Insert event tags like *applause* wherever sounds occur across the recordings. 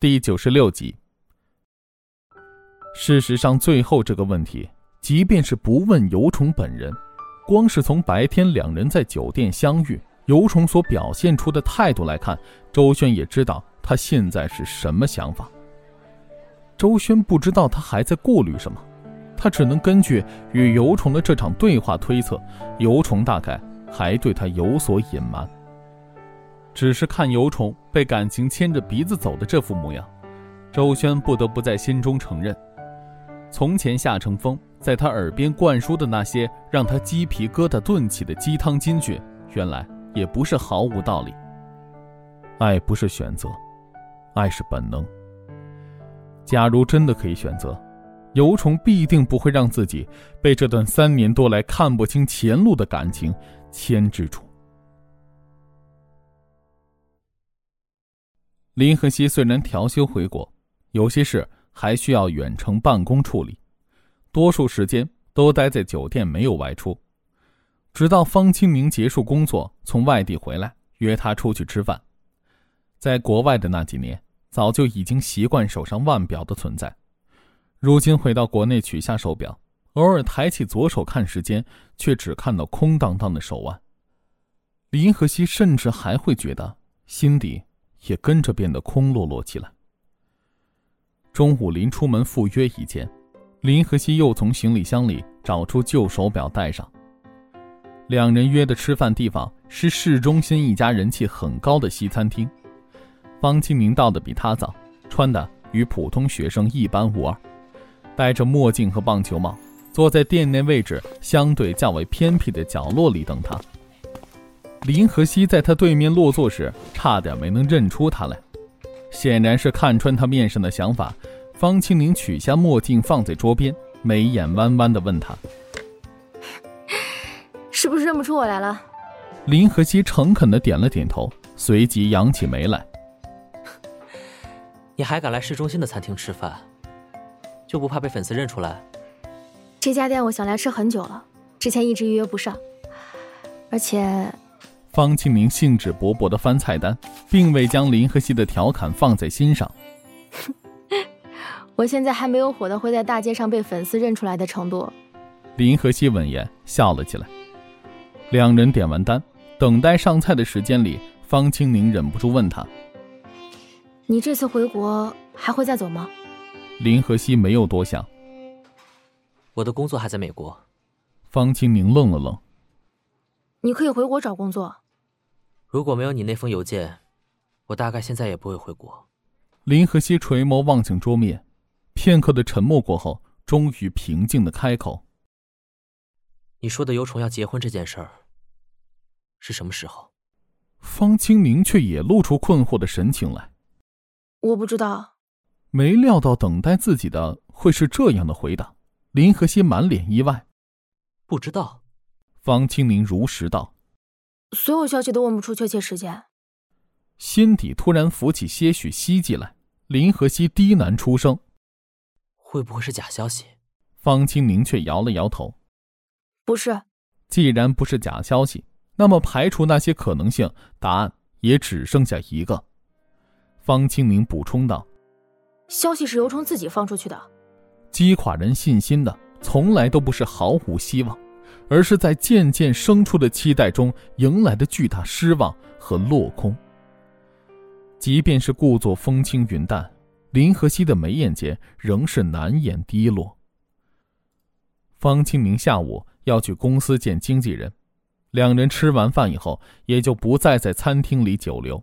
第九十六集。事实上，最后这个问题，即便是不问尤虫本人，光是从白天两人在酒店相遇，尤虫所表现出的态度来看，周轩也知道他现在是什么想法。周轩不知道他还在顾虑什么，他只能根据与尤虫的这场对话推测，尤虫大概还对他有所隐瞒。只是看尤虫被感情牵着鼻子走的这副模样，周轩不得不在心中承认，从前夏乘风在他耳边灌输的那些让他鸡皮疙瘩顿起的鸡汤金句，原来也不是毫无道理。爱不是选择，爱是本能。假如真的可以选择，尤虫必定不会让自己被这段三年多来看不清前路的感情牵制住。林和熙虽然调休回国，有些事还需要远程办公处理，多数时间都待在酒店，没有外出。直到方清明结束工作，从外地回来，约他出去吃饭。在国外的那几年，早就已经习惯手上腕表的存在。如今回到国内，取下手表，偶尔抬起左手看时间，却只看到空荡荡的手腕。林和熙甚至还会觉得心底。也跟着变得空落落起来。中午临出门赴约以前，林和熙又从行李箱里找出旧手表戴上。两人约的吃饭地方是市中心一家人气很高的西餐厅。方清明到的比他早，穿的与普通学生一般无二，戴着墨镜和棒球帽，坐在店内位置相对较为偏僻的角落里等他。林和熙在他对面落座时，差点没能认出他来，显然是看穿他面上的想法。方清灵取下墨镜放在桌边，眉眼弯弯的问他：“ *laughs* 是不是认不出我来了？”林和熙诚恳的点了点头，随即扬起眉来：“ *laughs* 你还敢来市中心的餐厅吃饭，就不怕被粉丝认出来？”这家店我想来吃很久了，之前一直预约不上，而且。方清明兴致勃勃地翻菜单，并未将林和熙的调侃放在心上。*laughs* 我现在还没有火到会在大街上被粉丝认出来的程度。林和熙闻言笑了起来。两人点完单，等待上菜的时间里，方清明忍不住问他：“你这次回国还会再走吗？”林和熙没有多想：“我的工作还在美国。”方清明愣了愣：“你可以回国找工作。”如果没有你那封邮件，我大概现在也不会回国。林和熙垂眸望向桌面，片刻的沉默过后，终于平静的开口：“你说的尤虫要结婚这件事儿，是什么时候？”方清明却也露出困惑的神情来：“我不知道。”没料到等待自己的会是这样的回答。林和熙满脸意外：“不知道。”方清明如实道。所有消息都问不出确切时间，心底突然浮起些许希冀来。林和熙低喃出声：“会不会是假消息？”方清明却摇了摇头：“不是。既然不是假消息，那么排除那些可能性，答案也只剩下一个。”方清明补充道：“消息是尤冲自己放出去的。击垮人信心的，从来都不是毫无希望。”而是在渐渐生出的期待中迎来的巨大失望和落空。即便是故作风轻云淡，林和熙的眉眼间仍是难掩低落。方清明下午要去公司见经纪人，两人吃完饭以后也就不再在餐厅里久留。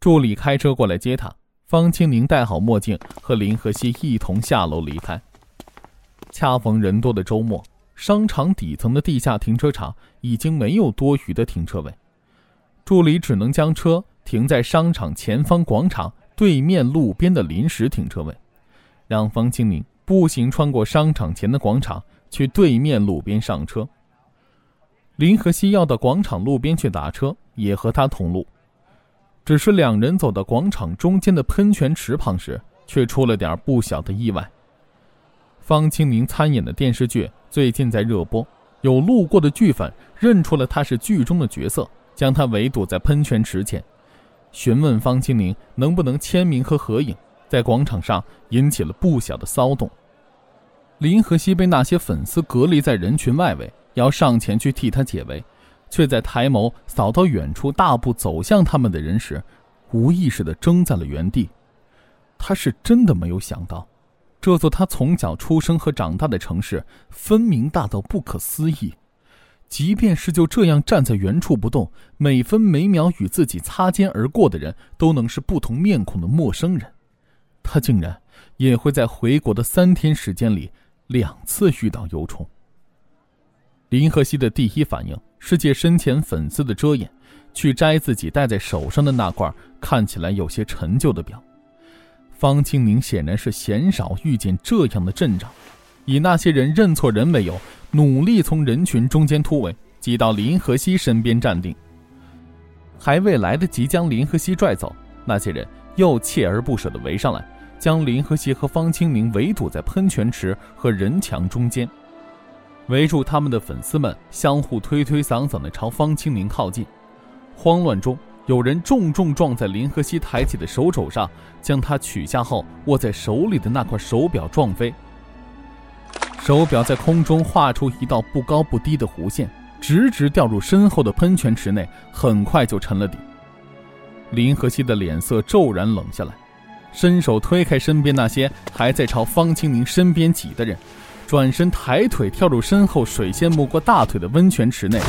助理开车过来接他，方清明戴好墨镜，和林和熙一同下楼离开。恰逢人多的周末。商场底层的地下停车场已经没有多余的停车位，助理只能将车停在商场前方广场对面路边的临时停车位，让方清明步行穿过商场前的广场去对面路边上车。林和熙要到广场路边去打车，也和他同路，只是两人走到广场中间的喷泉池旁时，却出了点不小的意外。方清明参演的电视剧最近在热播，有路过的剧粉认出了他是剧中的角色，将他围堵在喷泉池前。询问方清宁能不能签名和合影，在广场上引起了不小的骚动。林和熙被那些粉丝隔离在人群外围，要上前去替他解围，却在抬眸扫到远处大步走向他们的人时，无意识地怔在了原地。他是真的没有想到，这座他从小出生和长大的城市，分明大到不可思议。即便是就这样站在原处不动，每分每秒与自己擦肩而过的人，都能是不同面孔的陌生人。他竟然也会在回国的三天时间里两次遇到尤虫。林和熙的第一反应是借身前粉丝的遮掩，去摘自己戴在手上的那块看起来有些陈旧的表。方清明显然是鲜少遇见这样的阵仗，以那些人认错人为由。努力从人群中间突围，挤到林和熙身边站定。还未来得及将林和熙拽走，那些人又锲而不舍地围上来，将林和熙和方清明围堵在喷泉池和人墙中间。围住他们的粉丝们相互推推搡搡地朝方清明靠近，慌乱中有人重重撞在林和熙抬起的手肘上，将他取下后握在手里的那块手表撞飞。手表在空中画出一道不高不低的弧线，直直掉入身后的喷泉池内，很快就沉了底。林和熙的脸色骤然冷下来，伸手推开身边那些还在朝方清明身边挤的人，转身抬腿跳入身后水仙没过大腿的温泉池内，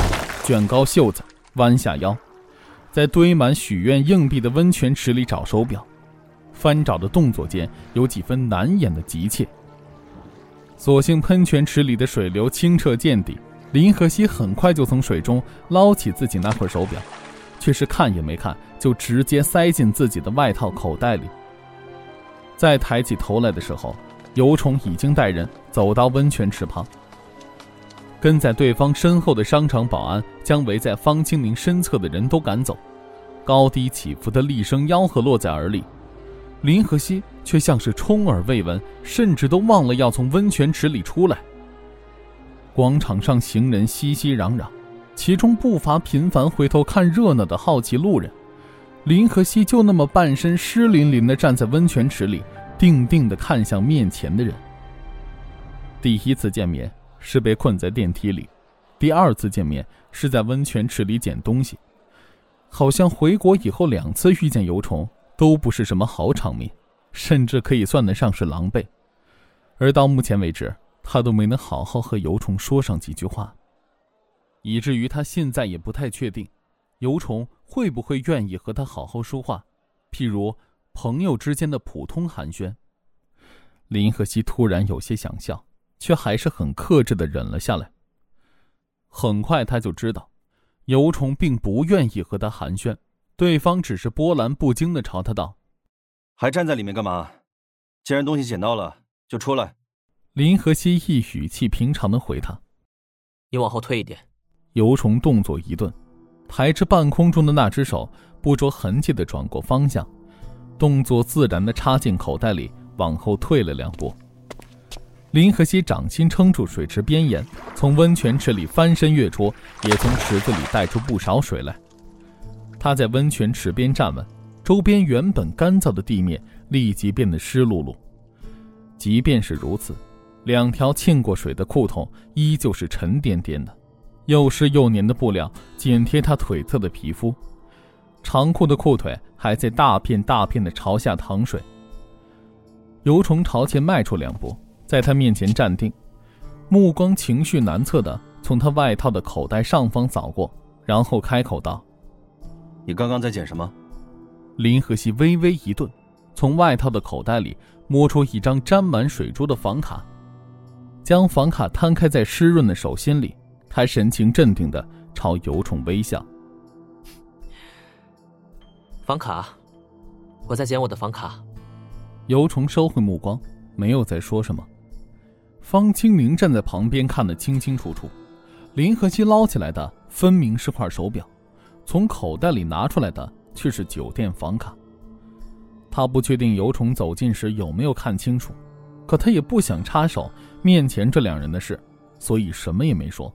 卷高袖子，弯下腰，在堆满许愿硬币的温泉池里找手表，翻找的动作间有几分难掩的急切。所幸喷泉池里的水流清澈见底，林和熙很快就从水中捞起自己那块手表，却是看也没看，就直接塞进自己的外套口袋里。再抬起头来的时候，尤虫已经带人走到温泉池旁。跟在对方身后的商场保安将围在方清明身侧的人都赶走，高低起伏的厉声吆喝落在耳里。林和熙却像是充耳未闻，甚至都忘了要从温泉池里出来。广场上行人熙熙攘攘，其中不乏频繁回头看热闹的好奇路人。林和熙就那么半身湿淋淋的站在温泉池里，定定的看向面前的人。第一次见面是被困在电梯里，第二次见面是在温泉池里捡东西，好像回国以后两次遇见尤虫。都不是什么好场面，甚至可以算得上是狼狈。而到目前为止，他都没能好好和尤虫说上几句话，以至于他现在也不太确定，尤虫会不会愿意和他好好说话，譬如朋友之间的普通寒暄。林和熙突然有些想笑，却还是很克制的忍了下来。很快他就知道，尤虫并不愿意和他寒暄。对方只是波澜不惊的朝他道：“还站在里面干嘛？既然东西捡到了，就出来。”林和熙一语气平常的回他：“你往后退一点。”尤虫动作一顿，抬至半空中的那只手不着痕迹的转过方向，动作自然的插进口袋里，往后退了两步。林和熙掌心撑住水池边沿，从温泉池里翻身跃出，也从池子里带出不少水来。他在温泉池边站稳，周边原本干燥的地面立即变得湿漉漉。即便是如此，两条浸过水的裤筒依旧是沉甸甸的，又湿又黏的布料紧贴他腿侧的皮肤，长裤的裤腿还在大片大片的朝下淌水。游虫朝前迈出两步，在他面前站定，目光情绪难测的从他外套的口袋上方扫过，然后开口道。你刚刚在捡什么？林和熙微微一顿，从外套的口袋里摸出一张沾满水珠的房卡，将房卡摊开在湿润的手心里。他神情镇定的朝尤虫微笑。房卡，我在捡我的房卡。尤虫收回目光，没有再说什么。方清明站在旁边看得清清楚楚，林和熙捞起来的分明是块手表。从口袋里拿出来的却是酒店房卡。他不确定尤虫走近时有没有看清楚，可他也不想插手面前这两人的事，所以什么也没说。